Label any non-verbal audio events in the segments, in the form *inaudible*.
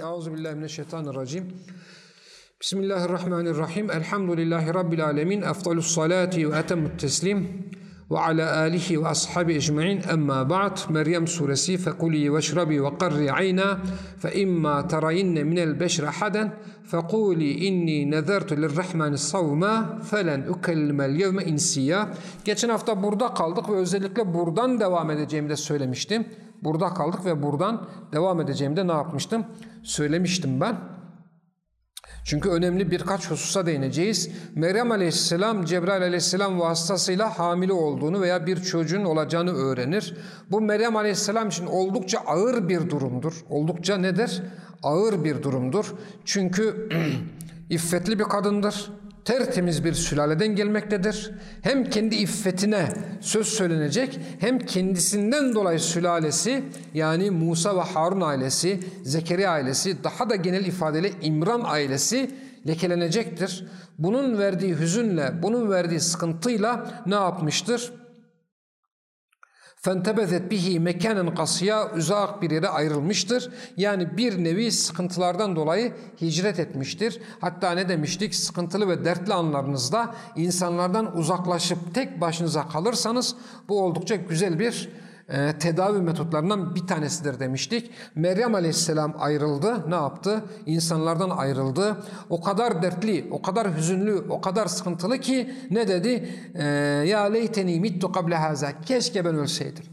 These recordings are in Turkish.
Euzubillahimineşşeytanirracim. Bismillahirrahmanirrahim. Elhamdülillahi Rabbil alemin. Efdalus salati ve etemmut teslim. Ve ala alihi ve ashabi ecma'in. Emma ba'd. Meryem suresi. Fekuli veşrabi ve qarri ayna. Fe imma terayinne minel beşre haden. Fekuli inni nezertu lirrahmani savma. Felen ukellimel yevme insiya. Geçen hafta burada kaldık ve özellikle buradan devam edeceğimi de söylemiştim. Burada kaldık ve buradan devam edeceğimi de ne yapmıştım? Söylemiştim ben. Çünkü önemli birkaç hususa değineceğiz. Meryem aleyhisselam Cebrail aleyhisselam vasıtasıyla hamile olduğunu veya bir çocuğun olacağını öğrenir. Bu Meryem aleyhisselam için oldukça ağır bir durumdur. Oldukça nedir? Ağır bir durumdur. Çünkü *clears throat* iffetli bir kadındır tertemiz bir sülaleden gelmektedir. Hem kendi iffetine söz söylenecek hem kendisinden dolayı sülalesi yani Musa ve Harun ailesi, Zekeriya ailesi daha da genel ifadeyle İmran ailesi lekelenecektir. Bunun verdiği hüzünle, bunun verdiği sıkıntıyla ne yapmıştır? فَانْتَبَذَتْ bihi mekanen kasıya uzak bir yere ayrılmıştır. Yani bir nevi sıkıntılardan dolayı hicret etmiştir. Hatta ne demiştik? Sıkıntılı ve dertli anlarınızda insanlardan uzaklaşıp tek başınıza kalırsanız bu oldukça güzel bir e, tedavi metotlarından bir tanesidir demiştik. Meryem aleyhisselam ayrıldı. Ne yaptı? İnsanlardan ayrıldı. O kadar dertli, o kadar hüzünlü, o kadar sıkıntılı ki ne dedi? E, ya leyteni mittu kable haza. Keşke ben ölseydim.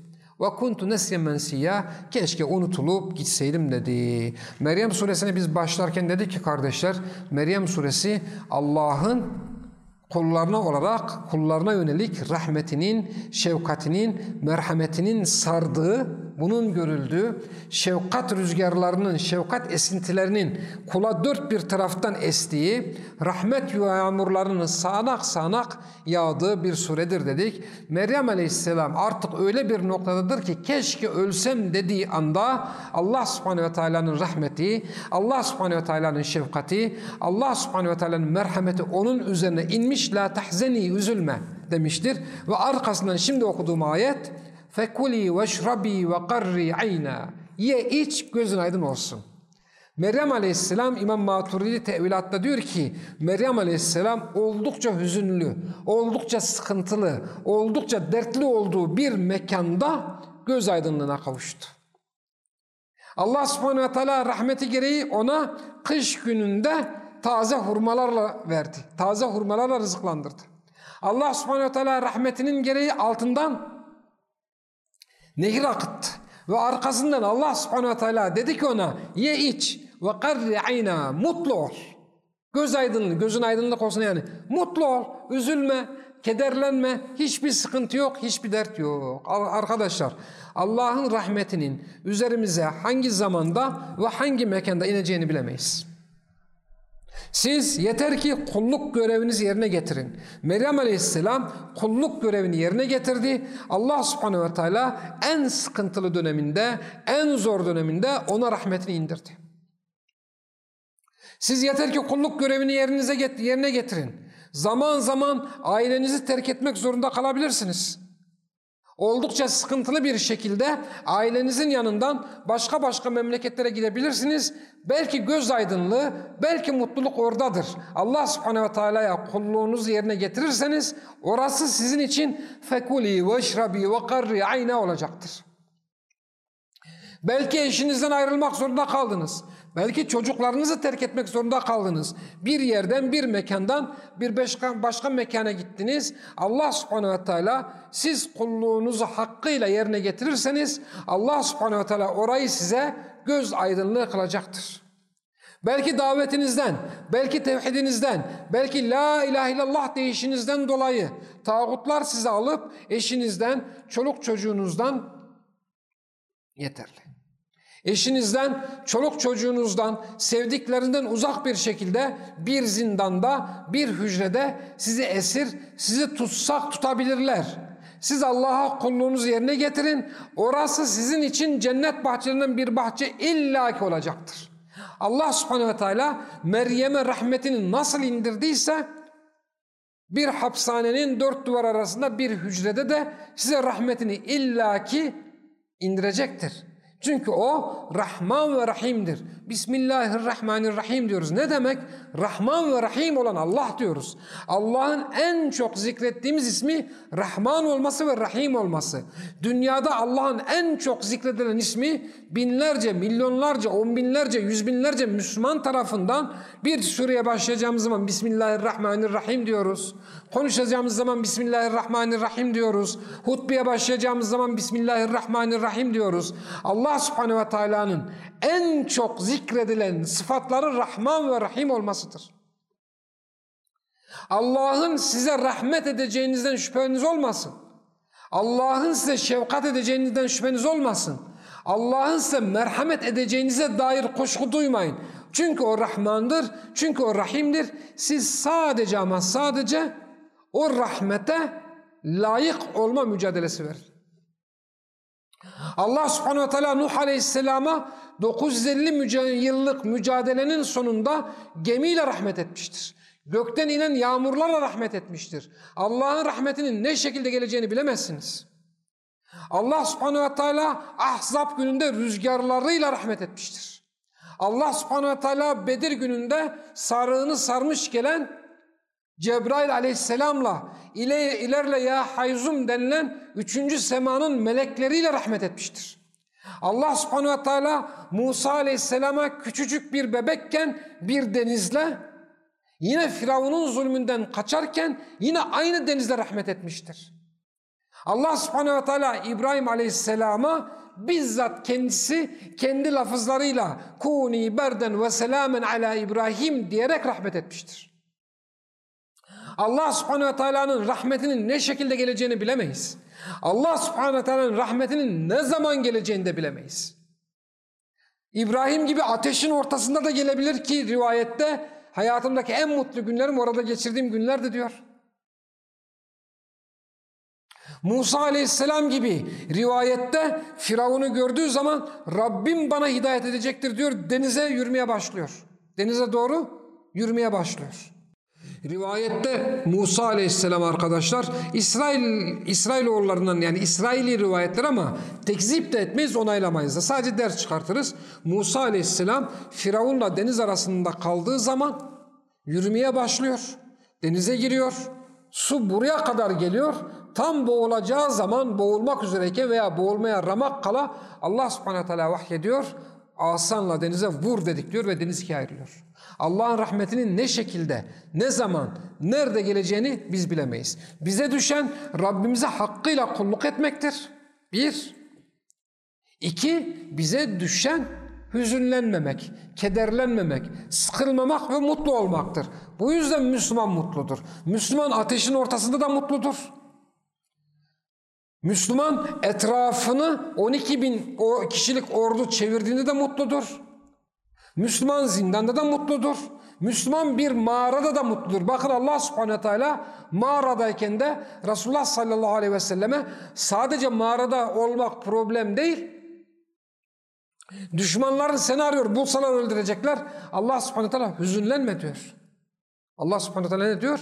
Ve kuntu nesyen mensiya. Keşke unutulup gitseydim dedi. Meryem suresine biz başlarken dedik ki kardeşler, Meryem suresi Allah'ın kullarına olarak kullarına yönelik rahmetinin, şefkatinin, merhametinin sardığı bunun görüldüğü şefkat rüzgarlarının, şefkat esintilerinin kula dört bir taraftan estiği, rahmet yağmurlarının sağanak sağanak yağdığı bir suredir dedik. Meryem Aleyhisselam artık öyle bir noktadadır ki keşke ölsem dediği anda Allah Subhanahu ve Taala'nın rahmeti, Allah Subhanahu ve Taala'nın şefkati, Allah Subhanahu ve Taala'nın merhameti onun üzerine inmiş la tahzeni üzülme demiştir ve arkasından şimdi okuduğum ayet Fekuli veşrabi ve qarri ayna. Ye iç gözün aydın olsun. Meryem Aleyhisselam İmam Maturidi tevilatta diyor ki Meryem Aleyhisselam oldukça hüzünlü, oldukça sıkıntılı, oldukça dertli olduğu bir mekanda göz aydınlığına kavuştu. Allah subhanehu ve teala rahmeti gereği ona kış gününde taze hurmalarla verdi. Taze hurmalarla rızıklandırdı. Allah subhanehu ve teala rahmetinin gereği altından Nehir akıttı. Ve arkasından Allah subhanehu ve teala dedi ki ona ye iç ve karri ayna mutlu ol. Göz aydınlığı, gözün aydınlık olsun yani. Mutlu ol, üzülme, kederlenme, hiçbir sıkıntı yok, hiçbir dert yok. Arkadaşlar Allah'ın rahmetinin üzerimize hangi zamanda ve hangi mekanda ineceğini bilemeyiz. Siz yeter ki kulluk görevinizi yerine getirin. Meryem Aleyhisselam kulluk görevini yerine getirdi. Allah Subhanahu ve Teala en sıkıntılı döneminde, en zor döneminde ona rahmetini indirdi. Siz yeter ki kulluk görevini yerinize yerine getirin. Zaman zaman ailenizi terk etmek zorunda kalabilirsiniz oldukça sıkıntılı bir şekilde ailenizin yanından başka başka memleketlere gidebilirsiniz. Belki göz aydınlığı, belki mutluluk oradadır. Allah subhanehu ve teala'ya kulluğunuzu yerine getirirseniz orası sizin için fekuli ve şrabi ve karri ayna olacaktır. Belki eşinizden ayrılmak zorunda kaldınız. Belki çocuklarınızı terk etmek zorunda kaldınız. Bir yerden, bir mekandan bir başka, başka mekana gittiniz. Allah subhanehu ve teala siz kulluğunuzu hakkıyla yerine getirirseniz Allah subhanehu ve teala orayı size göz aydınlığı kılacaktır. Belki davetinizden, belki tevhidinizden, belki la ilahe illallah deyişinizden dolayı tağutlar sizi alıp eşinizden, çoluk çocuğunuzdan yeterli. Eşinizden, çoluk çocuğunuzdan, sevdiklerinden uzak bir şekilde bir zindanda, bir hücrede sizi esir, sizi tutsak tutabilirler. Siz Allah'a kulluğunuzu yerine getirin. Orası sizin için cennet bahçelerinden bir bahçe illaki olacaktır. Allah subhanehu ve teala Meryem'e rahmetini nasıl indirdiyse bir hapishanenin dört duvar arasında bir hücrede de size rahmetini illaki indirecektir. Çünkü o Rahman ve Rahim'dir. Bismillahirrahmanirrahim diyoruz. Ne demek? Rahman ve Rahim olan Allah diyoruz. Allah'ın en çok zikrettiğimiz ismi Rahman olması ve Rahim olması. Dünyada Allah'ın en çok zikredilen ismi binlerce, milyonlarca, on binlerce, yüz binlerce Müslüman tarafından bir sureye başlayacağımız zaman Bismillahirrahmanirrahim diyoruz. Konuşacağımız zaman Bismillahirrahmanirrahim diyoruz. Hutbeye başlayacağımız zaman Bismillahirrahmanirrahim diyoruz. Allah subhanehu ve teala'nın en çok zikredilen sıfatları Rahman ve Rahim olmasıdır. Allah'ın size rahmet edeceğinizden şüpheniz olmasın. Allah'ın size şefkat edeceğinizden şüpheniz olmasın. Allah'ın size merhamet edeceğinize dair kuşku duymayın. Çünkü o Rahmandır, çünkü o Rahim'dir. Siz sadece ama sadece o rahmete layık olma mücadelesi verin. Allah subhanehu ve teala Nuh aleyhisselama 950 müca yıllık mücadelenin sonunda gemiyle rahmet etmiştir. Gökten inen yağmurlarla rahmet etmiştir. Allah'ın rahmetinin ne şekilde geleceğini bilemezsiniz. Allah subhanehu ve teala ahzab gününde rüzgarlarıyla rahmet etmiştir. Allah subhanehu ve teala Bedir gününde sarığını sarmış gelen Cebrail aleyhisselamla ile, ilerle ya hayzum denilen üçüncü semanın melekleriyle rahmet etmiştir. Allah subhanehu ve teala Musa aleyhisselama küçücük bir bebekken bir denizle yine Firavun'un zulmünden kaçarken yine aynı denizle rahmet etmiştir. Allah subhanehu ve teala İbrahim aleyhisselama bizzat kendisi kendi lafızlarıyla kuni berden ve selamen ala İbrahim diyerek rahmet etmiştir. Allah subhanehu ve teala'nın rahmetinin ne şekilde geleceğini bilemeyiz. Allah subhanehu ve teala'nın rahmetinin ne zaman geleceğini de bilemeyiz. İbrahim gibi ateşin ortasında da gelebilir ki rivayette hayatımdaki en mutlu günlerim orada geçirdiğim günlerdi diyor. Musa aleyhisselam gibi rivayette Firavun'u gördüğü zaman Rabbim bana hidayet edecektir diyor. Denize yürümeye başlıyor. Denize doğru yürümeye başlıyor. Rivayette Musa aleyhisselam arkadaşlar İsrail İsrailoğullarından yani İsraili rivayetler ama tekzip de etmeyiz onaylamayız da sadece ders çıkartırız. Musa aleyhisselam Firavun'la deniz arasında kaldığı zaman yürümeye başlıyor. Denize giriyor. Su buraya kadar geliyor. Tam boğulacağı zaman boğulmak üzereyken veya boğulmaya ramak kala Allah subhanahu teala vahyediyor. Asanla denize vur dedik diyor ve deniz ikiye ayrılıyor. Allah'ın rahmetinin ne şekilde, ne zaman, nerede geleceğini biz bilemeyiz. Bize düşen Rabbimize hakkıyla kulluk etmektir. Bir. İki, bize düşen hüzünlenmemek, kederlenmemek, sıkılmamak ve mutlu olmaktır. Bu yüzden Müslüman mutludur. Müslüman ateşin ortasında da mutludur. Müslüman etrafını 12 bin kişilik ordu çevirdiğinde de mutludur. Müslüman zindanda da mutludur. Müslüman bir mağarada da mutludur. Bakın Allah subhanehu teala mağaradayken de Resulullah sallallahu aleyhi ve selleme sadece mağarada olmak problem değil. Düşmanların seni arıyor bulsalar öldürecekler. Allah subhanehu teala hüzünlenme diyor. Allah subhanehu teala ne diyor?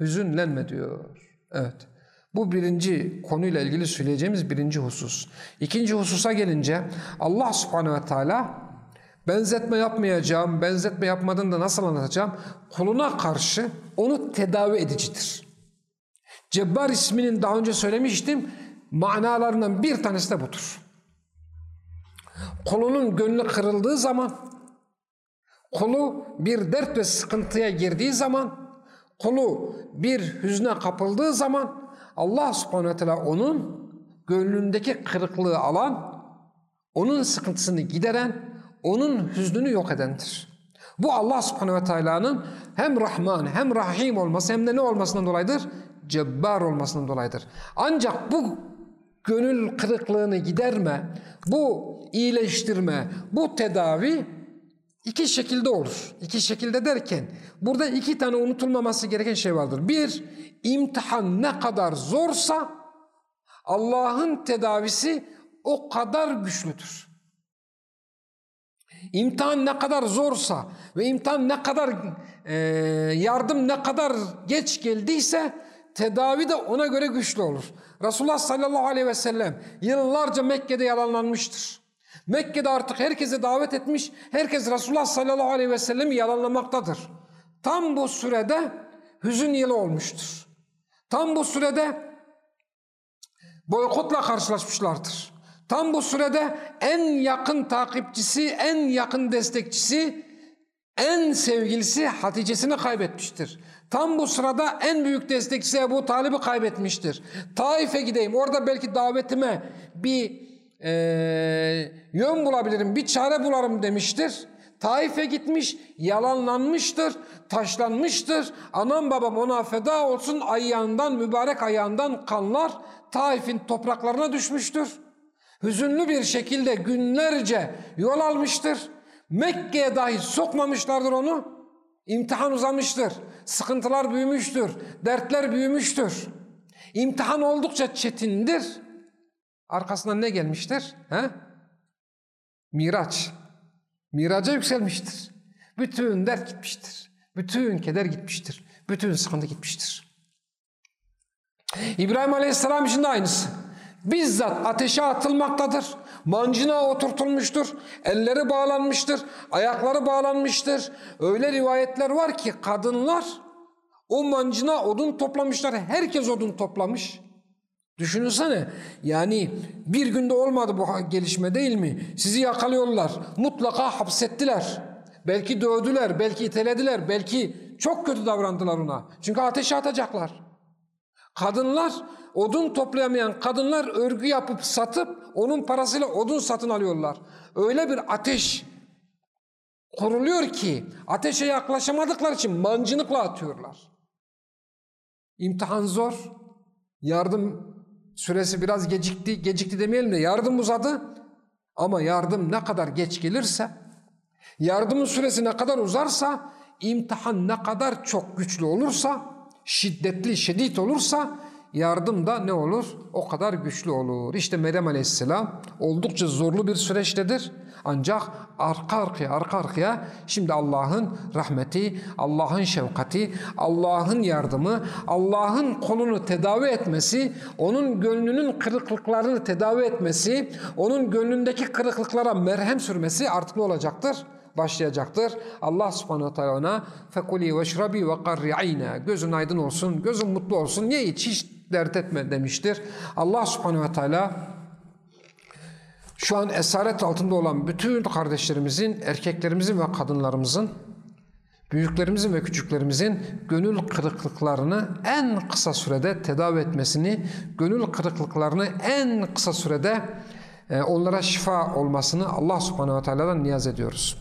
Hüzünlenme diyor. Evet. Bu birinci konuyla ilgili söyleyeceğimiz birinci husus. İkinci hususa gelince Allah subhanehu ve teala benzetme yapmayacağım, benzetme yapmadığını da nasıl anlatacağım? Kuluna karşı onu tedavi edicidir. Cebbar isminin daha önce söylemiştim manalarından bir tanesi de budur. Kulunun gönlü kırıldığı zaman, kulu bir dert ve sıkıntıya girdiği zaman, kulu bir hüzne kapıldığı zaman Allah subhanahu teala onun gönlündeki kırıklığı alan, onun sıkıntısını gideren, onun hüznünü yok edendir. Bu Allah subhanahu ve teala'nın hem Rahman hem Rahim olması hem de ne olmasından dolayıdır? Cebbar olmasından dolayıdır. Ancak bu gönül kırıklığını giderme, bu iyileştirme, bu tedavi iki şekilde olur. İki şekilde derken burada iki tane unutulmaması gereken şey vardır. Bir, imtihan ne kadar zorsa Allah'ın tedavisi o kadar güçlüdür. İmtihan ne kadar zorsa ve imtihan ne kadar e, yardım ne kadar geç geldiyse tedavi de ona göre güçlü olur. Resulullah sallallahu aleyhi ve sellem yıllarca Mekke'de yalanlanmıştır. Mekke'de artık herkese davet etmiş, herkes Resulullah sallallahu aleyhi ve sellem'i yalanlamaktadır. Tam bu sürede hüzün yılı olmuştur. Tam bu sürede boykotla karşılaşmışlardır. Tam bu sürede en yakın takipçisi, en yakın destekçisi, en sevgilisi Hatice'sini kaybetmiştir. Tam bu sırada en büyük destekçisi Ebu Talib'i kaybetmiştir. Taif'e gideyim, orada belki davetime bir e, yön bulabilirim, bir çare bularım demiştir. Taif'e gitmiş, yalanlanmıştır, taşlanmıştır. Anam babam ona feda olsun ayağından, mübarek ayağından kanlar Taif'in topraklarına düşmüştür. Hüzünlü bir şekilde günlerce yol almıştır. Mekke'ye dahi sokmamışlardır onu. İmtihan uzamıştır. Sıkıntılar büyümüştür. Dertler büyümüştür. İmtihan oldukça çetindir. Arkasından ne gelmiştir? He? Miraç. Miraca yükselmiştir. Bütün dert gitmiştir. Bütün keder gitmiştir. Bütün sıkıntı gitmiştir. İbrahim Aleyhisselam için de aynısı. Bizzat ateşe atılmaktadır. Mancına oturtulmuştur. Elleri bağlanmıştır. Ayakları bağlanmıştır. Öyle rivayetler var ki kadınlar o mancına odun toplamışlar. Herkes odun toplamış. Düşünsene yani bir günde olmadı bu gelişme değil mi? Sizi yakalıyorlar. Mutlaka hapsettiler. Belki dövdüler, belki itelediler, belki çok kötü davrandılar ona. Çünkü ateşe atacaklar. Kadınlar, odun toplayamayan kadınlar örgü yapıp satıp onun parasıyla odun satın alıyorlar. Öyle bir ateş kuruluyor ki ateşe yaklaşamadıkları için mancınıkla atıyorlar. İmtihan zor. Yardım süresi biraz gecikti, gecikti demeyelim de yardım uzadı. Ama yardım ne kadar geç gelirse, yardımın süresi ne kadar uzarsa, imtihan ne kadar çok güçlü olursa, şiddetli, şiddet olursa yardım da ne olur? O kadar güçlü olur. İşte Meryem Aleyhisselam oldukça zorlu bir süreçtedir. Ancak arka arkaya arka arkaya şimdi Allah'ın rahmeti, Allah'ın şefkati, Allah'ın yardımı, Allah'ın kolunu tedavi etmesi, onun gönlünün kırıklıklarını tedavi etmesi, onun gönlündeki kırıklıklara merhem sürmesi artık ne olacaktır? başlayacaktır. Allah subhanehu ve teala ona fekuli veşrabi ve karri ayna gözün aydın olsun, gözün mutlu olsun, ye iç hiç dert etme demiştir. Allah subhanehu ve teala şu an esaret altında olan bütün kardeşlerimizin, erkeklerimizin ve kadınlarımızın, büyüklerimizin ve küçüklerimizin gönül kırıklıklarını en kısa sürede tedavi etmesini, gönül kırıklıklarını en kısa sürede e, onlara şifa olmasını Allah subhanehu ve teala'dan niyaz ediyoruz.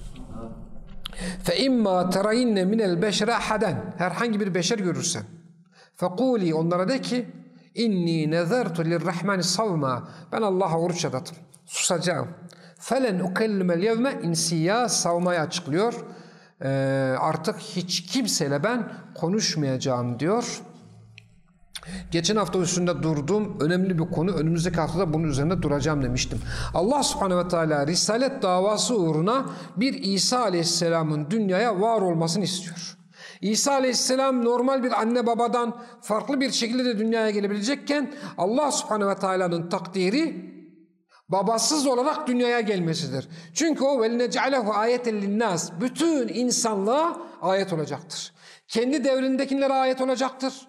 فَاِمَّا تَرَيِنَّ مِنَ الْبَشْرَ حَدًا Herhangi bir beşer görürsen. فَقُولِ Onlara de ki İnni nezertu lirrahmani savma. Ben Allah'a oruç adadım. Susacağım. Felen ukellimel yevme insiya savmayı açıklıyor. Ee, artık hiç kimseyle ben konuşmayacağım diyor. Geçen hafta üstünde durduğum önemli bir konu. Önümüzdeki haftada bunun üzerinde duracağım demiştim. Allah subhanehu ve teala risalet davası uğruna bir İsa aleyhisselamın dünyaya var olmasını istiyor. İsa aleyhisselam normal bir anne babadan farklı bir şekilde de dünyaya gelebilecekken Allah subhanehu ve teala'nın takdiri babasız olarak dünyaya gelmesidir. Çünkü o velinecalehu ayeten linnas bütün insanlığa ayet olacaktır. Kendi devrindekilere ayet olacaktır.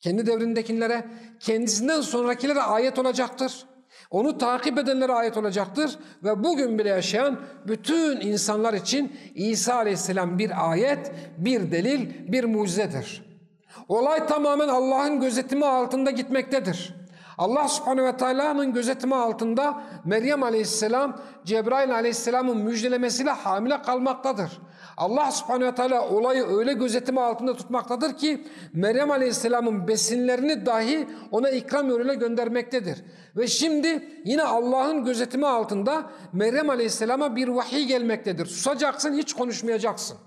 Kendi devrindekilere, kendisinden sonrakilere ayet olacaktır. Onu takip edenlere ayet olacaktır ve bugün bile yaşayan bütün insanlar için İsa Aleyhisselam bir ayet, bir delil, bir mucizedir. Olay tamamen Allah'ın gözetimi altında gitmektedir. Allah subhanehu ve teala'nın gözetimi altında Meryem aleyhisselam Cebrail aleyhisselamın müjdelemesiyle hamile kalmaktadır. Allah subhanehu ve teala olayı öyle gözetimi altında tutmaktadır ki Meryem aleyhisselamın besinlerini dahi ona ikram yoluyla göndermektedir. Ve şimdi yine Allah'ın gözetimi altında Meryem aleyhisselama bir vahiy gelmektedir. Susacaksın hiç konuşmayacaksın.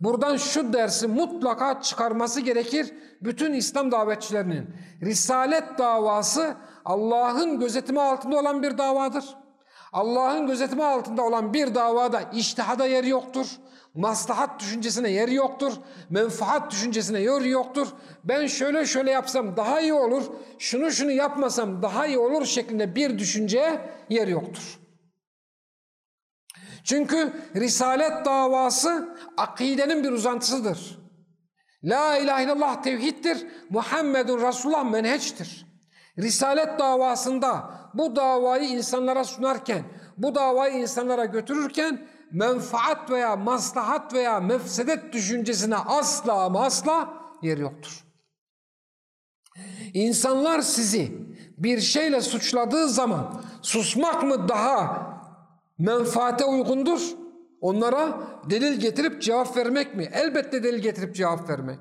Buradan şu dersi mutlaka çıkarması gerekir bütün İslam davetçilerinin. Risalet davası Allah'ın gözetimi altında olan bir davadır. Allah'ın gözetimi altında olan bir davada iştihada yeri yoktur. Maslahat düşüncesine yeri yoktur. Menfaat düşüncesine yeri yoktur. Ben şöyle şöyle yapsam daha iyi olur. Şunu şunu yapmasam daha iyi olur şeklinde bir düşünceye yer yoktur. Çünkü Risalet davası akidenin bir uzantısıdır. La ilahe illallah tevhiddir. Muhammedun Resulullah menheçtir. Risalet davasında bu davayı insanlara sunarken, bu davayı insanlara götürürken menfaat veya maslahat veya mefsedet düşüncesine asla ama asla yer yoktur. İnsanlar sizi bir şeyle suçladığı zaman susmak mı daha menfaate uygundur? Onlara delil getirip cevap vermek mi? Elbette delil getirip cevap vermek.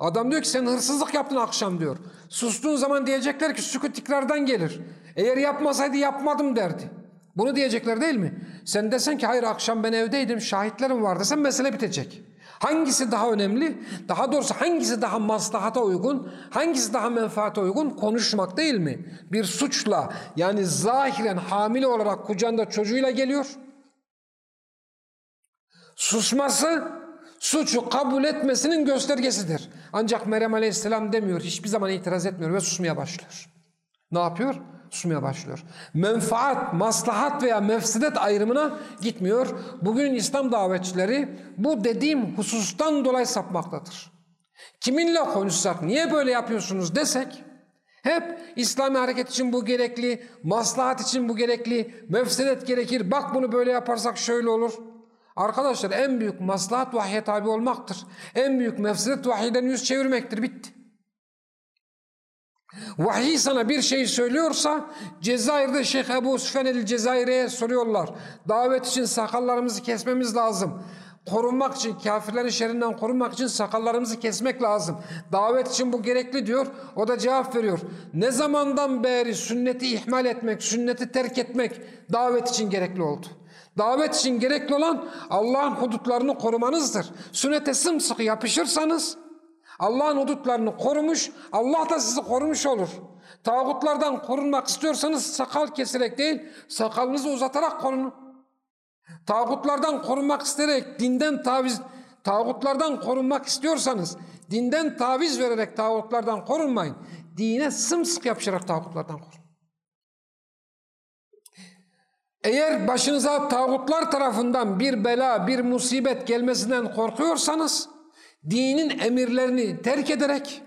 Adam diyor ki sen hırsızlık yaptın akşam diyor. Sustuğun zaman diyecekler ki sükut tekrardan gelir. Eğer yapmasaydı yapmadım derdi. Bunu diyecekler değil mi? Sen desen ki hayır akşam ben evdeydim şahitlerim var desen mesele bitecek. Hangisi daha önemli? Daha doğrusu hangisi daha maslahata uygun? Hangisi daha menfaate uygun? Konuşmak değil mi? Bir suçla yani zahiren hamile olarak kucağında çocuğuyla geliyor. Susması suçu kabul etmesinin göstergesidir. Ancak Meryem Aleyhisselam demiyor, hiçbir zaman itiraz etmiyor ve susmaya başlıyor. Ne yapıyor? Susmaya başlıyor. Menfaat, maslahat veya mefsedet ayrımına gitmiyor. Bugün İslam davetçileri bu dediğim husustan dolayı sapmaktadır. Kiminle konuşsak, niye böyle yapıyorsunuz desek, hep İslami hareket için bu gerekli, maslahat için bu gerekli, mefsedet gerekir, bak bunu böyle yaparsak şöyle olur. Arkadaşlar en büyük maslahat vahye tabi olmaktır. En büyük mefsedet vahiyden yüz çevirmektir. Bitti. Vahiy sana bir şey söylüyorsa Cezayir'de Şeyh Ebu Süfyan el Cezayir'e soruyorlar. Davet için sakallarımızı kesmemiz lazım. Korunmak için, kafirlerin şerrinden korunmak için sakallarımızı kesmek lazım. Davet için bu gerekli diyor. O da cevap veriyor. Ne zamandan beri sünneti ihmal etmek, sünneti terk etmek davet için gerekli oldu? Davet için gerekli olan Allah'ın hudutlarını korumanızdır. Sünnete sımsıkı yapışırsanız Allah'ın hudutlarını korumuş, Allah da sizi korumuş olur. Tağutlardan korunmak istiyorsanız sakal keserek değil, sakalınızı uzatarak korunun. Tağutlardan korunmak isteyerek dinden taviz, tağutlardan korunmak istiyorsanız dinden taviz vererek tağutlardan korunmayın. Dine sımsıkı yapışarak tağutlardan korun. Eğer başınıza tağutlar tarafından bir bela, bir musibet gelmesinden korkuyorsanız dinin emirlerini terk ederek,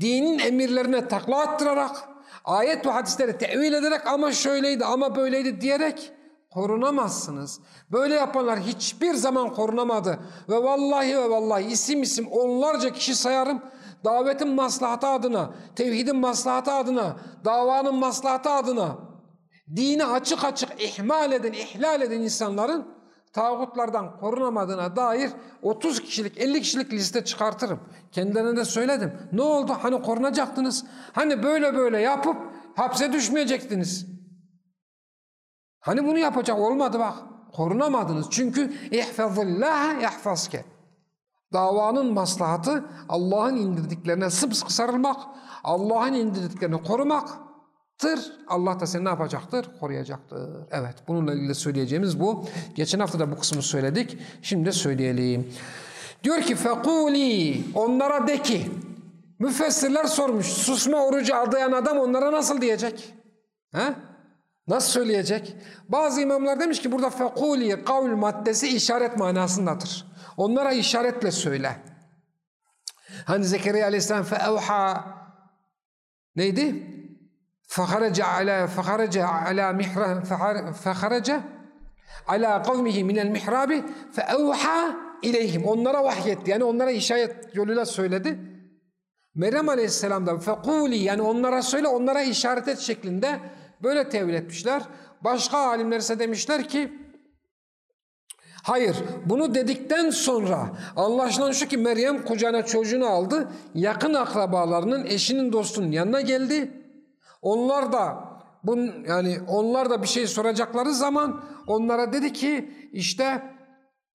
dinin emirlerine takla attırarak, ayet ve hadisleri tevil ederek ama şöyleydi ama böyleydi diyerek korunamazsınız. Böyle yapanlar hiçbir zaman korunamadı. Ve vallahi ve vallahi isim isim onlarca kişi sayarım. Davetin maslahatı adına, tevhidin maslahatı adına, davanın maslahatı adına dini açık açık ihmal eden, ihlal eden insanların tağutlardan korunamadığına dair 30 kişilik, 50 kişilik liste çıkartırım. Kendilerine de söyledim. Ne oldu? Hani korunacaktınız? Hani böyle böyle yapıp hapse düşmeyecektiniz? Hani bunu yapacak olmadı bak. Korunamadınız. Çünkü ihfazillâhe yahfazke. Davanın maslahatı Allah'ın indirdiklerine sımsıkı sarılmak, Allah'ın indirdiklerini korumaktır. Allah da seni ne yapacaktır? Koruyacaktır. Evet bununla ilgili söyleyeceğimiz bu. Geçen hafta da bu kısmı söyledik. Şimdi de söyleyelim. Diyor ki fekuli onlara de ki müfessirler sormuş susma orucu adayan adam onlara nasıl diyecek? He? Nasıl söyleyecek? Bazı imamlar demiş ki burada fekuli kavl maddesi işaret manasındadır. Onlara işaretle söyle. Hani Zekeriya aleyhisselam feevha neydi? Feharaca ala feharaca ala mihra feharaca ala kavmihi minel mihrabi feevha ileyhim. Onlara vahyetti. Yani onlara işaret yoluyla söyledi. Meryem aleyhisselam da fekuli yani onlara söyle onlara işaret et şeklinde böyle tevil etmişler. Başka alimler ise demişler ki Hayır, bunu dedikten sonra anlaşılan şu ki Meryem kucağına çocuğunu aldı, yakın akrabalarının, eşinin, dostunun yanına geldi. Onlar da bun yani onlar da bir şey soracakları zaman onlara dedi ki işte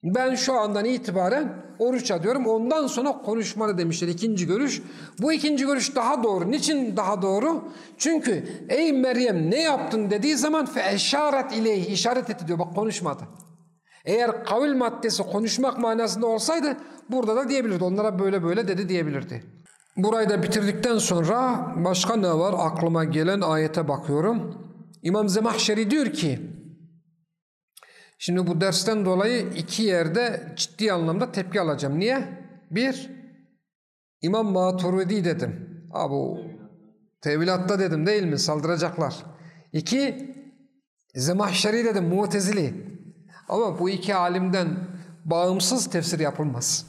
Ben şu andan itibaren oruç adıyorum. Ondan sonra konuşmalı demişler ikinci görüş. Bu ikinci görüş daha doğru. Niçin daha doğru? Çünkü ey Meryem ne yaptın dediği zaman fe eşaret ileyhi işaret etti diyor. Bak konuşmadı. Eğer kavil maddesi konuşmak manasında olsaydı burada da diyebilirdi. Onlara böyle böyle dedi diyebilirdi. Burayı da bitirdikten sonra başka ne var aklıma gelen ayete bakıyorum. İmam Zemahşeri diyor ki Şimdi bu dersten dolayı iki yerde ciddi anlamda tepki alacağım. Niye? Bir, İmam Maturidi dedim. Abi o tevilatta dedim değil mi? Saldıracaklar. İki, Zemahşeri dedim, Mutezili. Ama bu iki alimden bağımsız tefsir yapılmaz.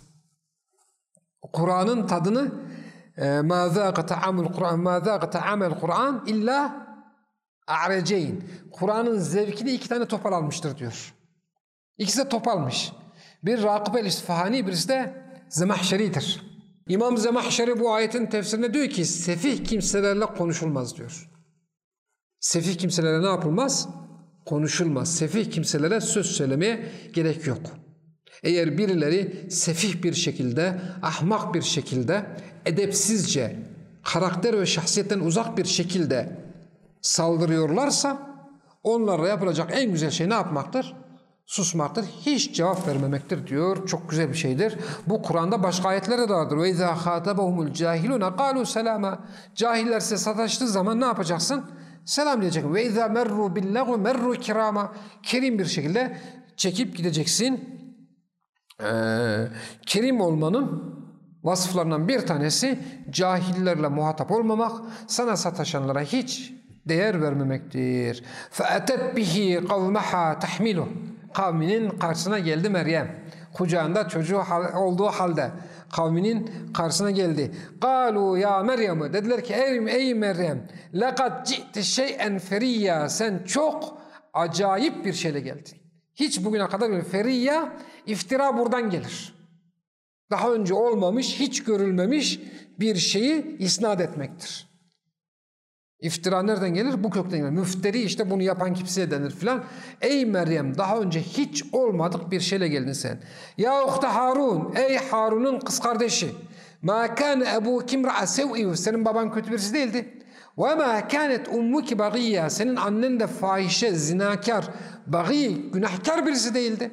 Kur'an'ın tadını مَا ذَاقَ تَعَامُ الْقُرْآنِ مَا ذَاقَ تَعَامَ الْقُرْآنِ اِلَّا اَعْرَجَيْنِ Kur'an'ın zevkini iki tane topal almıştır diyor. İkisi de topalmış. Bir Rakıb el-İsfahani, birisi de Zemahşeri'dir. İmam Zemahşeri bu ayetin tefsirinde diyor ki sefih kimselerle konuşulmaz diyor. Sefih kimselere ne yapılmaz? Konuşulmaz. Sefih kimselere söz söylemeye gerek yok. Eğer birileri sefih bir şekilde, ahmak bir şekilde, edepsizce, karakter ve şahsiyetten uzak bir şekilde saldırıyorlarsa onlarla yapılacak en güzel şey ne yapmaktır? susmaktır. Hiç cevap vermemektir diyor. Çok güzel bir şeydir. Bu Kur'an'da başka ayetlerde de vardır. İzâ khâtabahumul cahilûne kâlû selâma. Cahiller size sataştığı zaman ne yapacaksın? Selam. Ve izâ merru billâhu merru kirâma. Kerim bir şekilde çekip gideceksin Ee, kerim olmanın vasıflarından bir tanesi cahillerle muhatap olmamak, sana sataşanlara hiç değer vermemektir. فَاَتَتْ بِهِ قَوْمَحَا تَحْمِلُهُ kavminin karşısına geldi Meryem. Kucağında çocuğu olduğu halde kavminin karşısına geldi. Galu ya Meryem dediler ki ey, ey Meryem lekad ci'ti şey'en feriyya sen çok acayip bir şeyle geldin. Hiç bugüne kadar bir feriyya iftira buradan gelir. Daha önce olmamış, hiç görülmemiş bir şeyi isnat etmektir. İftira nereden gelir? Bu kökten gelir. Müfteri işte bunu yapan kimseye denir filan. Ey Meryem daha önce hiç olmadık bir şeyle geldin sen. Ya uhta Harun, ey Harun'un kız kardeşi. Ma kâne ebûkim ra'a sev'i. Senin baban kötü birisi değildi. Ve ma kânet ummuki bagiyya. Senin annen de fahişe, zinakar, bagi, günahkar birisi değildi.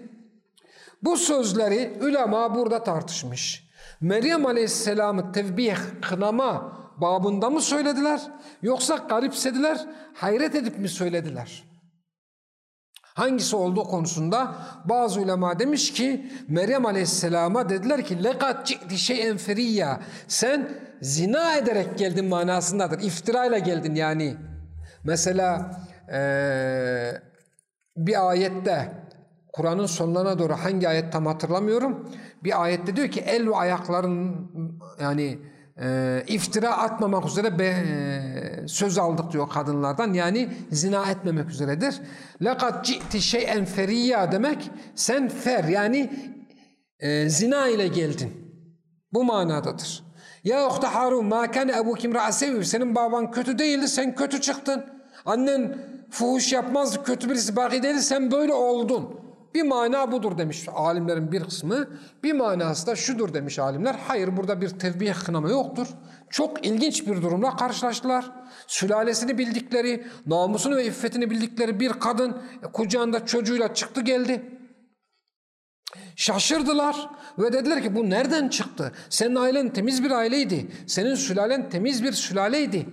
Bu sözleri ulema burada tartışmış. Meryem Aleyhisselam'ı tevbih, kınama, babında mı söylediler yoksa garipsediler, hayret edip mi söylediler? Hangisi olduğu konusunda bazı ulema demiş ki Meryem Aleyhisselam'a dediler ki lekat ci'ti şeyen feriyya sen zina ederek geldin manasındadır. İftirayla geldin yani. Mesela ee, bir ayette Kur'an'ın sonlarına doğru hangi ayet tam hatırlamıyorum. Bir ayette diyor ki el ve ayakların yani e, iftira atmamak üzere be, e, söz aldık diyor kadınlardan. Yani zina etmemek üzeredir. لَقَدْ جِئْتِ شَيْئًا فَرِيَّا demek sen fer yani e, zina ile geldin. Bu manadadır. Ya uhta Harun ma kana ebukim ra'sevi senin baban kötü değildi sen kötü çıktın. Annen fuhuş yapmazdı kötü birisi baki değildi sen böyle oldun. Bir mana budur demiş alimlerin bir kısmı. Bir manası da şudur demiş alimler. Hayır burada bir tevbih kınama yoktur. Çok ilginç bir durumla karşılaştılar. Sülalesini bildikleri, namusunu ve iffetini bildikleri bir kadın e, kucağında çocuğuyla çıktı geldi. Şaşırdılar ve dediler ki bu nereden çıktı? Senin ailen temiz bir aileydi. Senin sülalen temiz bir sülaleydi.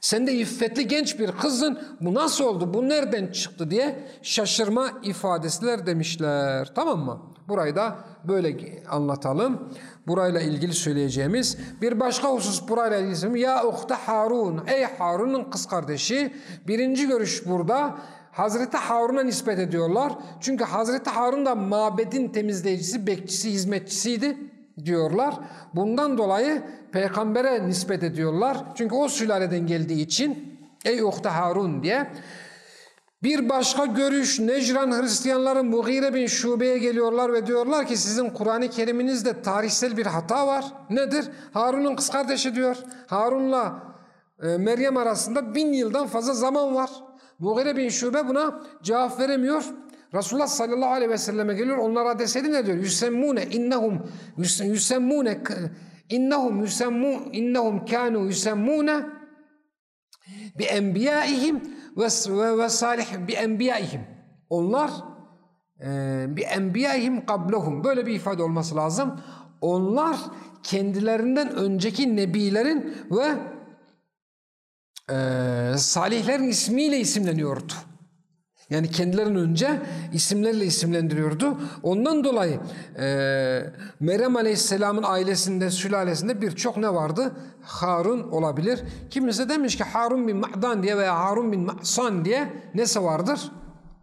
Sen de iffetli genç bir kızın bu nasıl oldu bu nereden çıktı diye şaşırma ifadesiler demişler. Tamam mı? Burayı da böyle anlatalım. Burayla ilgili söyleyeceğimiz bir başka husus burayla ilgili. Ya uhta Harun. Ey Harun'un kız kardeşi. Birinci görüş burada. Hazreti Harun'a nispet ediyorlar. Çünkü Hazreti Harun da mabedin temizleyicisi, bekçisi, hizmetçisiydi diyorlar. Bundan dolayı peygambere nispet ediyorlar. Çünkü o sülaleden geldiği için ey uhta Harun diye. Bir başka görüş Necran Hristiyanları Mughire bin Şube'ye geliyorlar ve diyorlar ki sizin Kur'an-ı Kerim'inizde tarihsel bir hata var. Nedir? Harun'un kız kardeşi diyor. Harun'la e, Meryem arasında bin yıldan fazla zaman var. Mughire bin Şube buna cevap veremiyor. Resulullah sallallahu aleyhi ve selleme geliyor. Onlara deseydi ne diyor? Yüsemmune innehum yüsemmune innehum yüsemmu innehum kanu yüsemmune bi enbiyaihim ve ve, salih bi enbiyaihim. Onlar e, bi enbiyaihim kablehum. Böyle bir ifade olması lazım. Onlar kendilerinden önceki nebilerin ve e, salihlerin ismiyle isimleniyordu. Yani kendilerinden önce isimlerle isimlendiriyordu. Ondan dolayı e, Meryem Aleyhisselam'ın ailesinde, sülalesinde birçok ne vardı? Harun olabilir. Kimisi demiş ki Harun bin Ma'dan diye veya Harun bin Ma'san diye nesi vardır?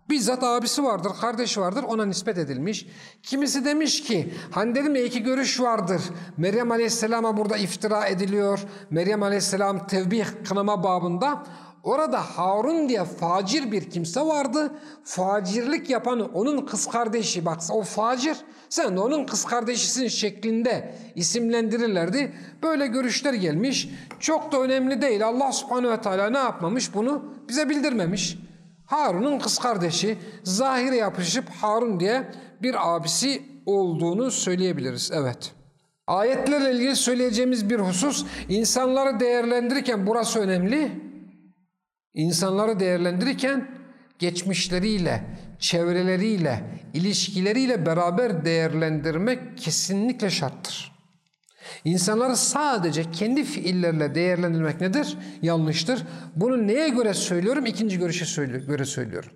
Bizzat abisi vardır, kardeşi vardır ona nispet edilmiş. Kimisi demiş ki hani dedim ya iki görüş vardır. Meryem Aleyhisselam'a burada iftira ediliyor. Meryem Aleyhisselam tevbih kınama babında. Orada Harun diye facir bir kimse vardı. Facirlik yapanı onun kız kardeşi. Bak o facir sen de onun kız kardeşisin şeklinde isimlendirirlerdi. Böyle görüşler gelmiş. Çok da önemli değil. Allah subhanehu ve teala ne yapmamış bunu bize bildirmemiş. Harun'un kız kardeşi zahire yapışıp Harun diye bir abisi olduğunu söyleyebiliriz. Evet. Ayetlerle ilgili söyleyeceğimiz bir husus insanları değerlendirirken burası önemli. İnsanları değerlendirirken geçmişleriyle, çevreleriyle, ilişkileriyle beraber değerlendirmek kesinlikle şarttır. İnsanları sadece kendi fiillerle değerlendirmek nedir? Yanlıştır. Bunu neye göre söylüyorum? İkinci görüşe göre söylüyorum.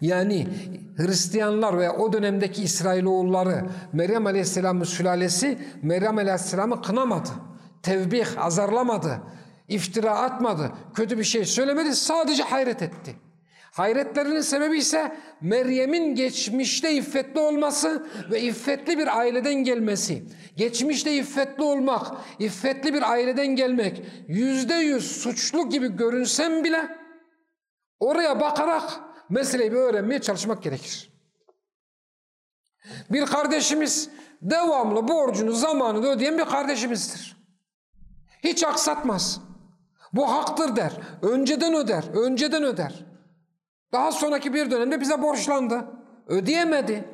Yani Hristiyanlar ve o dönemdeki İsrailoğulları Meryem Aleyhisselam'ın sülalesi Meryem Aleyhisselam'ı kınamadı. Tevbih, azarlamadı. İftira atmadı. Kötü bir şey söylemedi. Sadece hayret etti. Hayretlerinin sebebi ise Meryem'in geçmişte iffetli olması ve iffetli bir aileden gelmesi. Geçmişte iffetli olmak, iffetli bir aileden gelmek yüzde yüz suçlu gibi görünsem bile oraya bakarak meseleyi bir öğrenmeye çalışmak gerekir. Bir kardeşimiz devamlı borcunu zamanında ödeyen bir kardeşimizdir. Hiç aksatmaz. Bu haktır der. Önceden öder, önceden öder. Daha sonraki bir dönemde bize borçlandı. Ödeyemedi.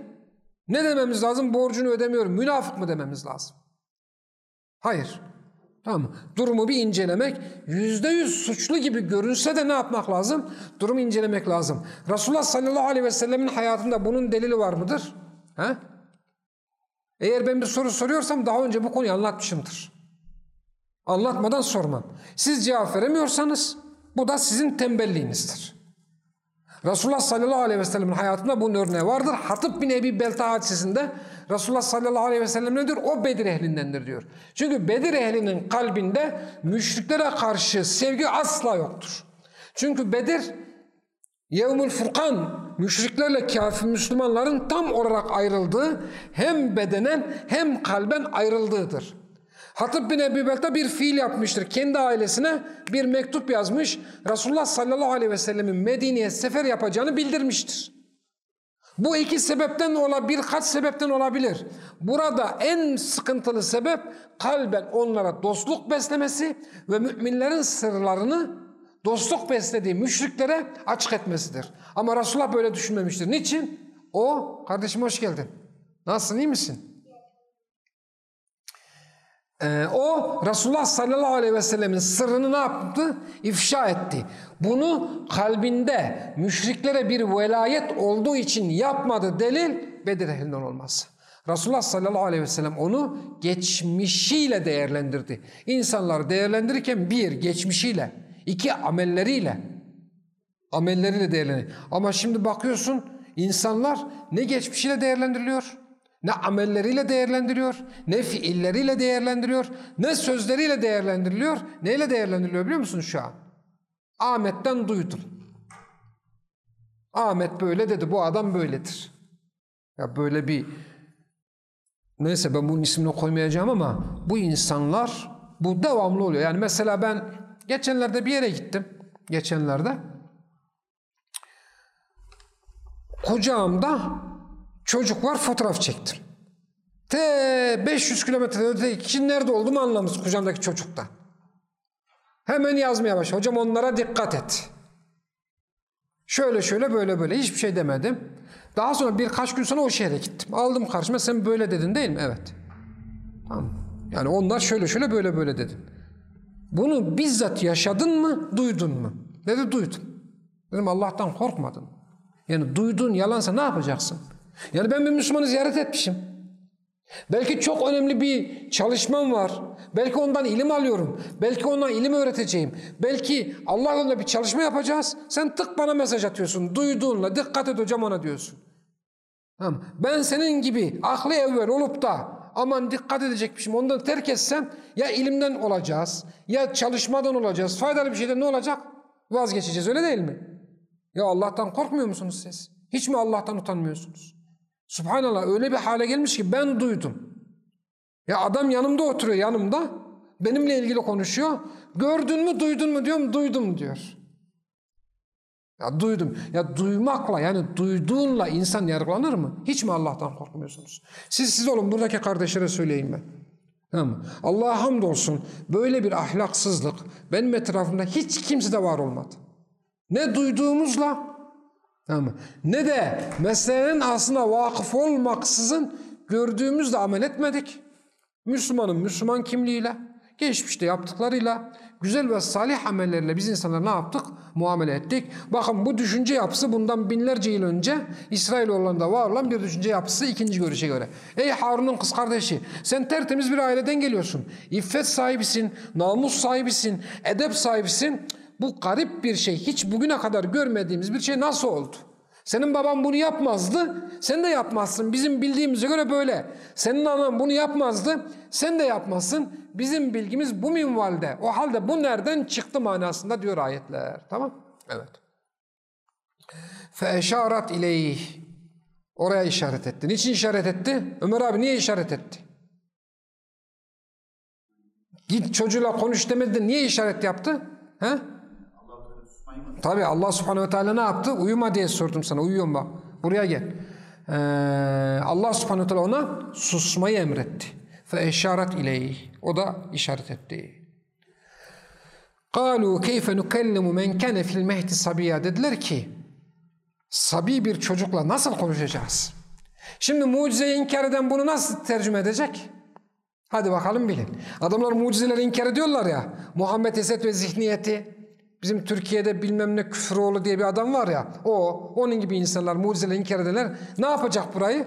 Ne dememiz lazım? Borcunu ödemiyorum. Münafık mı dememiz lazım? Hayır. Tamam Durumu bir incelemek. Yüzde yüz suçlu gibi görünse de ne yapmak lazım? Durumu incelemek lazım. Resulullah sallallahu aleyhi ve sellemin hayatında bunun delili var mıdır? He? Eğer ben bir soru soruyorsam daha önce bu konuyu anlatmışımdır. Anlatmadan sormam. Siz cevap veremiyorsanız bu da sizin tembelliğinizdir. Resulullah sallallahu aleyhi ve sellem'in hayatında bunun örneği vardır. Hatip bin Ebi Belta hadisesinde Resulullah sallallahu aleyhi ve sellem ne diyor? O Bedir ehlindendir diyor. Çünkü Bedir ehlinin kalbinde müşriklere karşı sevgi asla yoktur. Çünkü Bedir Yevmül Furkan müşriklerle kafir Müslümanların tam olarak ayrıldığı hem bedenen hem kalben ayrıldığıdır. Hatip bin Ebi Belta bir fiil yapmıştır. Kendi ailesine bir mektup yazmış. Resulullah sallallahu aleyhi ve sellemin Medine'ye sefer yapacağını bildirmiştir. Bu iki sebepten olabilir, birkaç sebepten olabilir. Burada en sıkıntılı sebep kalben onlara dostluk beslemesi ve müminlerin sırlarını dostluk beslediği müşriklere açık etmesidir. Ama Resulullah böyle düşünmemiştir. Niçin? O, kardeşim hoş geldin. Nasılsın, iyi misin? Ee, o Resulullah sallallahu aleyhi ve sellemin sırrını ne yaptı? İfşa etti. Bunu kalbinde müşriklere bir velayet olduğu için yapmadı delil Bedir ehlinden olmaz. Resulullah sallallahu aleyhi ve sellem onu geçmişiyle değerlendirdi. İnsanları değerlendirirken bir geçmişiyle, iki amelleriyle, amelleriyle değerlendir. Ama şimdi bakıyorsun insanlar ne geçmişiyle değerlendiriliyor? Ne amelleriyle değerlendiriyor, ne fiilleriyle değerlendiriyor, ne sözleriyle değerlendiriliyor. Neyle değerlendiriliyor biliyor musun şu an? Ahmet'ten duydum. Ahmet böyle dedi, bu adam böyledir. Ya böyle bir neyse ben bunun ismini koymayacağım ama bu insanlar bu devamlı oluyor. Yani mesela ben geçenlerde bir yere gittim. Geçenlerde kucağımda Çocuk var fotoğraf çektim. Te 500 kilometre öte kişinin nerede olduğumu anlamış kucağımdaki çocukta. Hemen yazmaya başladı. Hocam onlara dikkat et. Şöyle şöyle böyle böyle hiçbir şey demedim. Daha sonra birkaç gün sonra o şehre gittim. Aldım karşıma sen böyle dedin değil mi? Evet. Tamam. Yani onlar şöyle şöyle böyle böyle dedin. Bunu bizzat yaşadın mı, duydun mu? Dedi duydum. Dedim Allah'tan korkmadın. Yani duyduğun yalansa ne yapacaksın? Yani ben bir Müslümanı ziyaret etmişim. Belki çok önemli bir çalışmam var. Belki ondan ilim alıyorum. Belki ondan ilim öğreteceğim. Belki Allah yolunda bir çalışma yapacağız. Sen tık bana mesaj atıyorsun. Duyduğunla dikkat et hocam ona diyorsun. Tamam. Ben senin gibi aklı evvel olup da aman dikkat edecekmişim ondan terk etsem ya ilimden olacağız ya çalışmadan olacağız. Faydalı bir şeyden ne olacak? Vazgeçeceğiz öyle değil mi? Ya Allah'tan korkmuyor musunuz siz? Hiç mi Allah'tan utanmıyorsunuz? Subhanallah öyle bir hale gelmiş ki ben duydum. Ya adam yanımda oturuyor yanımda. Benimle ilgili konuşuyor. Gördün mü duydun mu diyorum duydum diyor. Ya duydum. Ya duymakla yani duyduğunla insan yargılanır mı? Hiç mi Allah'tan korkmuyorsunuz? Siz siz olun buradaki kardeşlere söyleyeyim ben. Tamam? Allah'a hamdolsun böyle bir ahlaksızlık benim etrafımda hiç kimsede var olmadı. Ne duyduğumuzla tamam ne de meselenin aslında vakıf olmaksızın gördüğümüzle amel etmedik. Müslümanın Müslüman kimliğiyle, geçmişte yaptıklarıyla, güzel ve salih amellerle biz insanlar ne yaptık? Muamele ettik. Bakın bu düşünce yapısı bundan binlerce yıl önce İsrailoğullarında var olan bir düşünce yapısı ikinci görüşe göre. Ey Harun'un kız kardeşi sen tertemiz bir aileden geliyorsun. İffet sahibisin, namus sahibisin, edep sahibisin. Bu garip bir şey. Hiç bugüne kadar görmediğimiz bir şey nasıl oldu? Senin baban bunu yapmazdı, sen de yapmazsın. Bizim bildiğimize göre böyle. Senin anan bunu yapmazdı, sen de yapmazsın. Bizim bilgimiz bu minvalde. O halde bu nereden çıktı manasında diyor ayetler. Tamam? Evet. Feşarat ileyh. Oraya işaret etti. Niçin işaret etti? Ömer abi niye işaret etti? Git çocuğuyla konuş demedi niye işaret yaptı? He? Tabi Allah subhanehu ve teala ne yaptı? Uyuma diye sordum sana. Uyuyorum bak. Buraya gel. Ee, Allah subhanehu ve teala ona susmayı emretti. Fe eşaret ileyh. O da işaret etti. قَالُوا كَيْفَ نُكَلِّمُ مَنْ كَنَ فِي الْمَهْدِ sabiyya Dediler ki sabi bir çocukla nasıl konuşacağız? Şimdi mucizeyi inkar eden bunu nasıl tercüme edecek? Hadi bakalım bilin. Adamlar mucizeleri inkar ediyorlar ya. Muhammed Esed ve zihniyeti, Bizim Türkiye'de bilmem ne Küfroğlu diye bir adam var ya. O, onun gibi insanlar mucizeleri inkar edenler ne yapacak burayı?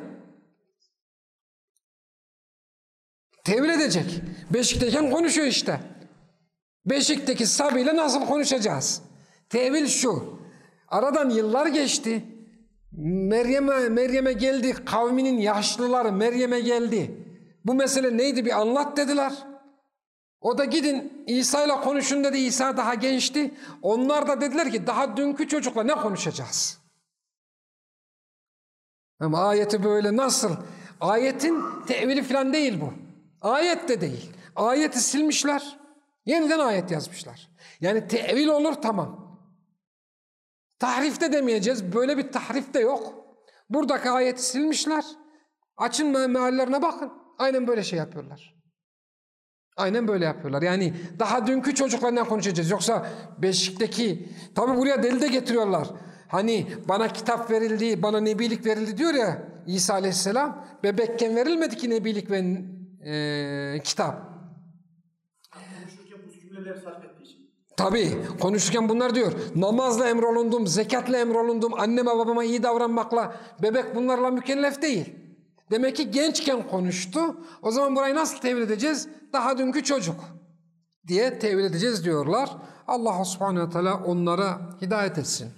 Tevil edecek. Beşikteyken konuşuyor işte. Beşikteki Sabi nasıl konuşacağız? Tevil şu. Aradan yıllar geçti. Meryem'e Meryem'e geldi. Kavminin yaşlıları Meryem'e geldi. Bu mesele neydi bir anlat dediler. O da gidin İsa ile konuşun dedi. İsa daha gençti. Onlar da dediler ki daha dünkü çocukla ne konuşacağız? Ama ayeti böyle nasıl? Ayetin tevili falan değil bu. Ayet de değil. Ayeti silmişler. Yeniden ayet yazmışlar. Yani tevil olur tamam. Tahrif de demeyeceğiz. Böyle bir tahrif de yok. Buradaki ayeti silmişler. Açın me meallerine bakın. Aynen böyle şey yapıyorlar. Aynen böyle yapıyorlar. Yani daha dünkü çocuklarından konuşacağız. Yoksa Beşik'teki tabi buraya deli de getiriyorlar. Hani bana kitap verildi, bana nebilik verildi diyor ya İsa Aleyhisselam. Bebekken verilmedi ki nebilik ve e, kitap. Tabi konuşurken bunlar diyor. Namazla emrolundum, zekatla emrolundum, anneme babama iyi davranmakla. Bebek bunlarla mükellef değil. Demek ki gençken konuştu. O zaman burayı nasıl tevil edeceğiz? Daha dünkü çocuk diye tevil edeceğiz diyorlar. Allah subhanehu ve teala onlara hidayet etsin.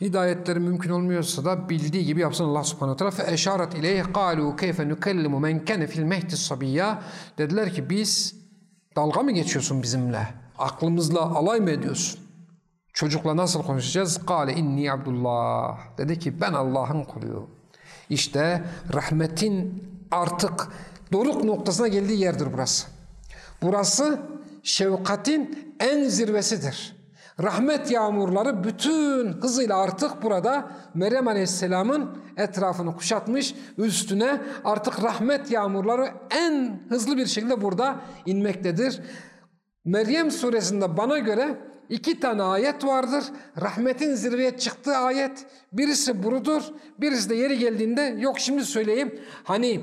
Hidayetleri mümkün olmuyorsa da bildiği gibi yapsın Allah subhanehu ve teala. Fe eşaret ileyh kalu keyfe nukellimu men kene fil mehdi sabiyya. Dediler ki biz dalga mı geçiyorsun bizimle? Aklımızla alay mı ediyorsun? Çocukla nasıl konuşacağız? Kale inni abdullah. Dedi ki ben Allah'ın kuluyum. İşte rahmetin artık doruk noktasına geldiği yerdir burası. Burası şefkatin en zirvesidir. Rahmet yağmurları bütün hızıyla artık burada Meryem Aleyhisselam'ın etrafını kuşatmış, üstüne artık rahmet yağmurları en hızlı bir şekilde burada inmektedir. Meryem suresinde bana göre iki tane ayet vardır. Rahmetin zirveye çıktığı ayet. Birisi burudur. Birisi de yeri geldiğinde yok şimdi söyleyeyim. Hani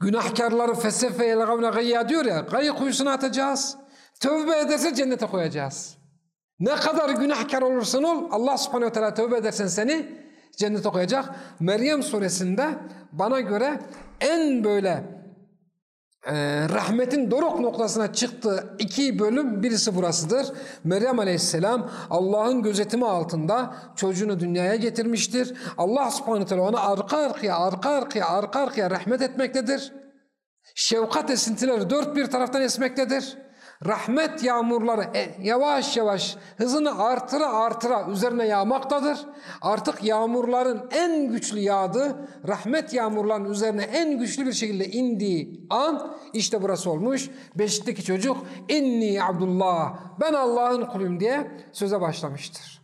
günahkarları fesefe yelgavne gayya diyor ya. Gayı kuyusuna atacağız. Tövbe ederse cennete koyacağız. Ne kadar günahkar olursan ol Allah subhanehu ve teala tövbe edersen seni cennete koyacak. Meryem suresinde bana göre en böyle e, rahmetin doruk noktasına çıktığı iki bölüm birisi burasıdır. Meryem Aleyhisselam Allah'ın gözetimi altında çocuğunu dünyaya getirmiştir. Allah subhanahu teala ona arka arkaya arka arkaya arka arkaya rahmet etmektedir. Şefkat esintileri dört bir taraftan esmektedir. Rahmet yağmurları e, yavaş yavaş hızını artıra artıra üzerine yağmaktadır. Artık yağmurların en güçlü yağdığı, rahmet yağmurlarının üzerine en güçlü bir şekilde indiği an işte burası olmuş. Beşikteki çocuk inni Abdullah ben Allah'ın kuluyum diye söze başlamıştır.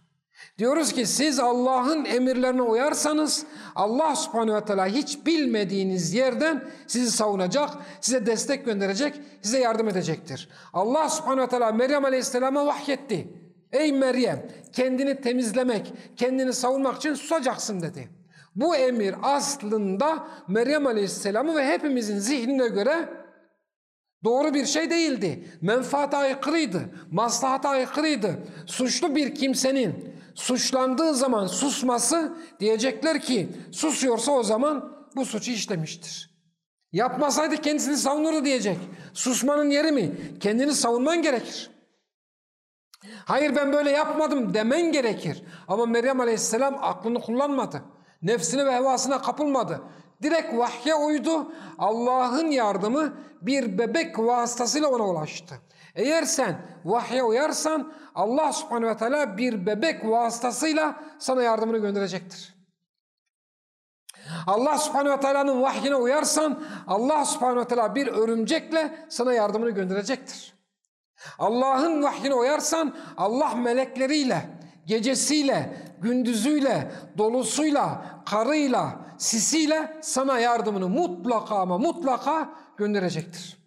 Diyoruz ki siz Allah'ın emirlerine uyarsanız Allah subhanehu ve teala hiç bilmediğiniz yerden sizi savunacak, size destek gönderecek, size yardım edecektir. Allah subhanehu ve teala Meryem aleyhisselama vahyetti. Ey Meryem kendini temizlemek, kendini savunmak için susacaksın dedi. Bu emir aslında Meryem aleyhisselamı ve hepimizin zihnine göre Doğru bir şey değildi. Menfaate aykırıydı. Maslahata aykırıydı. Suçlu bir kimsenin suçlandığı zaman susması diyecekler ki susuyorsa o zaman bu suçu işlemiştir. Yapmasaydı kendisini savunurdu diyecek. Susmanın yeri mi? Kendini savunman gerekir. Hayır ben böyle yapmadım demen gerekir. Ama Meryem Aleyhisselam aklını kullanmadı. Nefsine ve hevasına kapılmadı. Direkt vahye uydu. Allah'ın yardımı bir bebek vasıtasıyla ona ulaştı. Eğer sen vahye uyarsan Allah subhanehu ve teala bir bebek vasıtasıyla sana yardımını gönderecektir. Allah subhanehu ve teala'nın vahyine uyarsan Allah subhanehu ve teala bir örümcekle sana yardımını gönderecektir. Allah'ın vahyine uyarsan Allah melekleriyle, gecesiyle, gündüzüyle, dolusuyla, karıyla, sisiyle sana yardımını mutlaka ama mutlaka gönderecektir.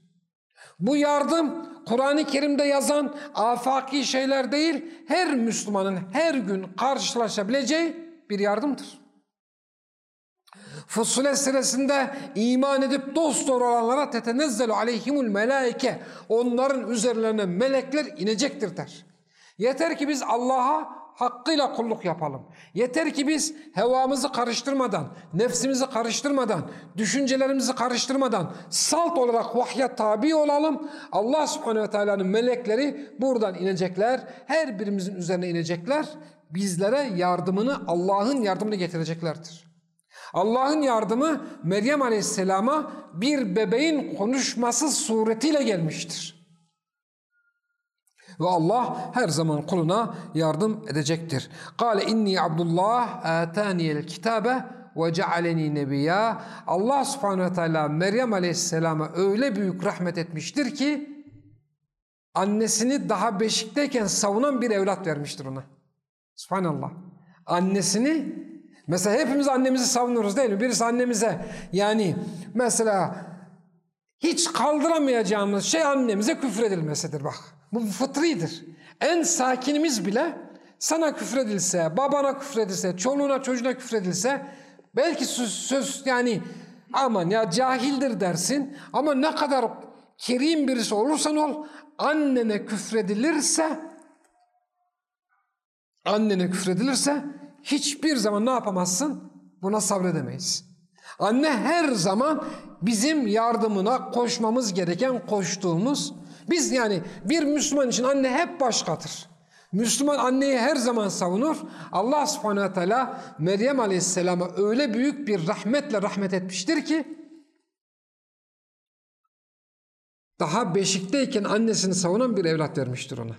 Bu yardım Kur'an-ı Kerim'de yazan afaki şeyler değil, her Müslümanın her gün karşılaşabileceği bir yardımdır. Fussilet suresinde iman edip dost doğru olanlara tetenezzelu aleyhimul melaike onların üzerlerine melekler inecektir der. Yeter ki biz Allah'a hakkıyla kulluk yapalım. Yeter ki biz hevamızı karıştırmadan, nefsimizi karıştırmadan, düşüncelerimizi karıştırmadan salt olarak vahye tabi olalım. Allah subhanehu ve teala'nın melekleri buradan inecekler. Her birimizin üzerine inecekler. Bizlere yardımını, Allah'ın yardımını getireceklerdir. Allah'ın yardımı Meryem Aleyhisselam'a bir bebeğin konuşması suretiyle gelmiştir. Ve Allah her zaman kuluna yardım edecektir. Kale inni Abdullah ataniyel kitabe ve cealeni nebiyya. Allah subhanehu teala Meryem aleyhisselama öyle büyük rahmet etmiştir ki annesini daha beşikteyken savunan bir evlat vermiştir ona. Subhanallah. Annesini mesela hepimiz annemizi savunuruz değil mi? Birisi annemize yani mesela hiç kaldıramayacağımız şey annemize küfredilmesidir bak. Bu fıtridir. En sakinimiz bile sana küfredilse, babana küfredilse, çoluğuna çocuğuna küfredilse belki söz, söz yani aman ya cahildir dersin ama ne kadar kerim birisi olursan ol annene küfredilirse annene küfredilirse hiçbir zaman ne yapamazsın? Buna sabredemeyiz. Anne her zaman bizim yardımına koşmamız gereken koştuğumuz biz yani bir Müslüman için anne hep başkadır. Müslüman anneyi her zaman savunur. Allah subhanehu ve teala Meryem aleyhisselama öyle büyük bir rahmetle rahmet etmiştir ki daha beşikteyken annesini savunan bir evlat vermiştir ona.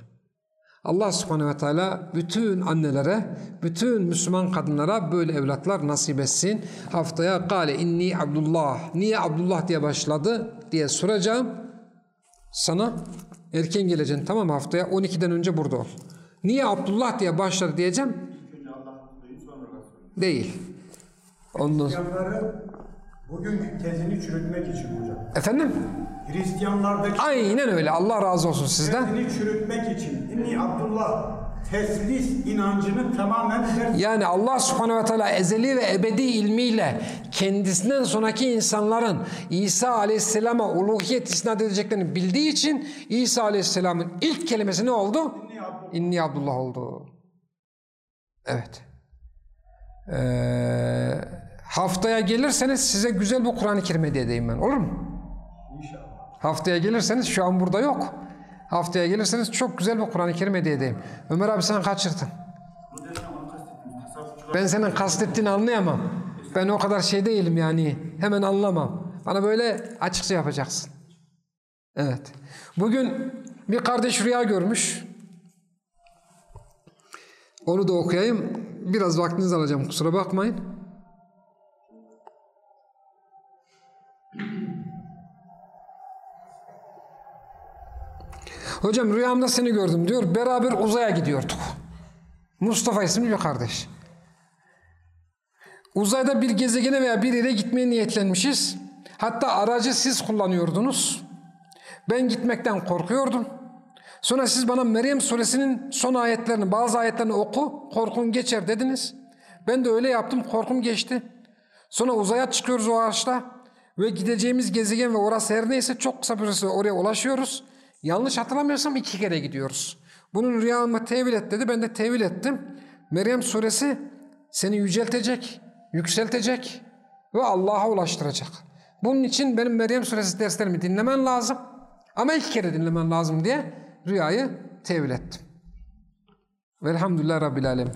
Allah subhanehu ve teala bütün annelere, bütün Müslüman kadınlara böyle evlatlar nasip etsin. Haftaya gale inni Abdullah. Niye Abdullah diye başladı diye soracağım. Sana erken geleceksin tamam haftaya 12'den önce burada ol. Niye Abdullah diye başladı diyeceğim. Değil. Ondan sonra. Hristiyanları Bugün tezini çürütmek için hocam. Efendim? Hristiyanlardaki Aynen öyle. Allah razı olsun sizden. tezini çürütmek için İnni Abdullah teslis inancını tamamen Yani Allah subhanehu ve teala ezeli ve ebedi ilmiyle kendisinden sonraki insanların İsa aleyhisselama uluhiyet isnat edeceklerini bildiği için İsa aleyhisselamın ilk kelimesi ne oldu? İnni Abdullah oldu. Evet. Ee, haftaya gelirseniz size güzel bir Kur'an-ı Kerim hediye edeyim ben. Olur mu? inşallah. Haftaya gelirseniz şu an burada yok. Haftaya gelirseniz çok güzel bir Kur'an-ı Kerim hediye edeyim. Ömer abi sen kaçırdın. Ben senin kastettiğini anlayamam. Ben o kadar şey değilim yani. Hemen anlamam. Bana böyle açıkça yapacaksın. Evet. Bugün bir kardeş rüya görmüş. Onu da okuyayım. Biraz vaktinizi alacağım kusura bakmayın. Hocam rüyamda seni gördüm diyor. Beraber uzaya gidiyorduk. Mustafa isimli bir kardeş. Uzayda bir gezegene veya bir yere gitmeye niyetlenmişiz. Hatta aracı siz kullanıyordunuz. Ben gitmekten korkuyordum. Sonra siz bana Meryem suresinin son ayetlerini, bazı ayetlerini oku, korkun geçer dediniz. Ben de öyle yaptım, korkum geçti. Sonra uzaya çıkıyoruz o ağaçta ve gideceğimiz gezegen ve orası her neyse çok kısa bir süre oraya ulaşıyoruz. Yanlış hatırlamıyorsam iki kere gidiyoruz. Bunun rüyamı tevil et dedi, ben de tevil ettim. Meryem suresi seni yüceltecek, yükseltecek ve Allah'a ulaştıracak. Bunun için benim Meryem suresi derslerimi dinlemen lazım. Ama iki kere dinlemen lazım diye rüyayı tevil ettim. Velhamdülillah Rabbil Alemin.